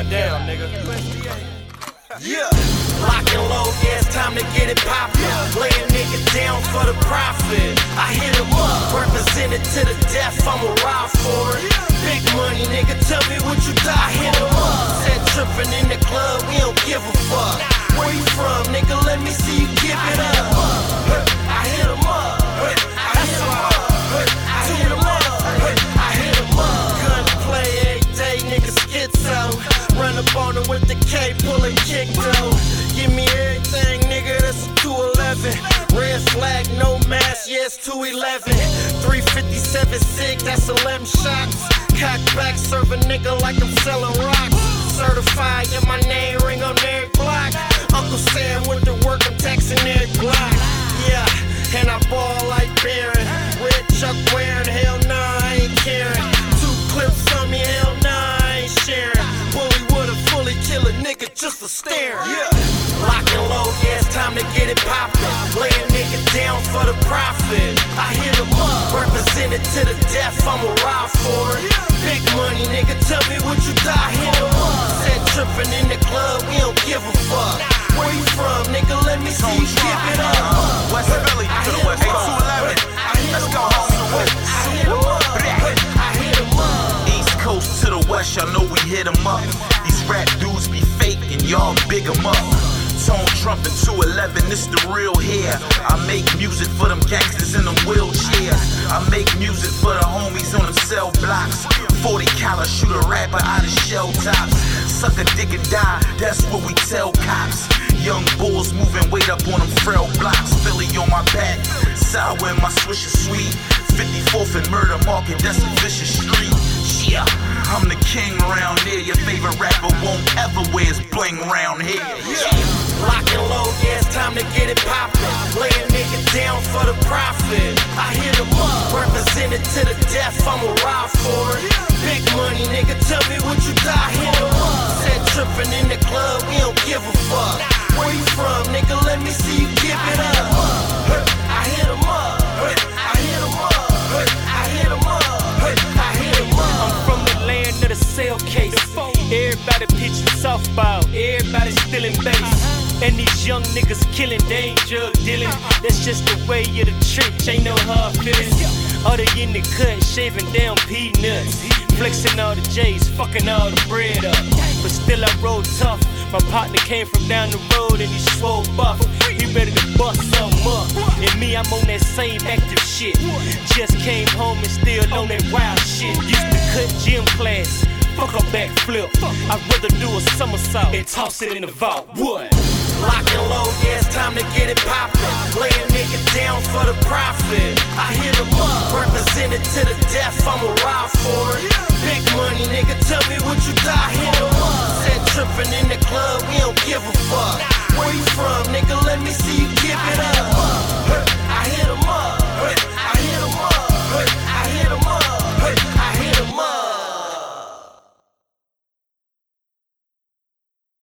going down, nigga. Yeah. Lock and load, yeah, it's time to get it poppin'. Lay a nigga down for the profit. I hit him up, represented to the death, I'ma ride for 11 with the K pulling kick though. Give me everything, nigga, that's a 211. Red flag, no mask, yes, yeah, 211. 357 SIG, that's 11 shots. Cock back, serve a nigga like I'm selling rocks. Certified, and my name ring on their block. Uncle Sam with the Lock and load, yeah, it's time to get it poppin'. Lay a nigga down for the profit. I hit him up, represented to the death, I'ma ride for it. Big money, nigga, tell me what you. I hit him up. Said trippin' in the club, we don't give a fuck. Where you from, nigga? Let me see you give it up. West Philly to the west. 8211. Let's go home to west. I hit him up. I hit him up. East Coast to the west, y'all know we hit 'em up. These rap dudes be y'all big 'em up. Tone Trump and 211, this the real here. I make music for them gangsters in them wheelchairs. I make music for the homies on them cell blocks. 40 cal shoot a rapper out of shell tops. Suck a dick and die, that's what we tell cops. Young bulls moving weight up on them frail blocks. Philly on my back, sour in my swish is sweet. 54th and Murder Market, that's a vicious street. Yeah, I'm the king around here. Your favorite rapper won't ever wear bling round here. Lock and load, yeah, it's time to get it poppin'. Lay a nigga down for the profit. I hit him up, represented to the death, I'ma ride for it. Big money, nigga, tell me what you him up. Said trippin' in the club, we don't softball, everybody stealing base. And these young niggas killing, they ain't drug dealing. That's just the way of the trench, ain't no hard feelings. All they in the cut, shaving down peanuts. Flexing all the J's, fucking all the bread up. But still I roll tough. My partner came from down the road and he swole buff. He ready to bust something up. And me, I'm on that same active shit. Just came home and still on that wild shit. Used to cut gym class. Fuck a backflip. I'd rather do a somersault and toss it in the vault. What? Lock and load, yeah,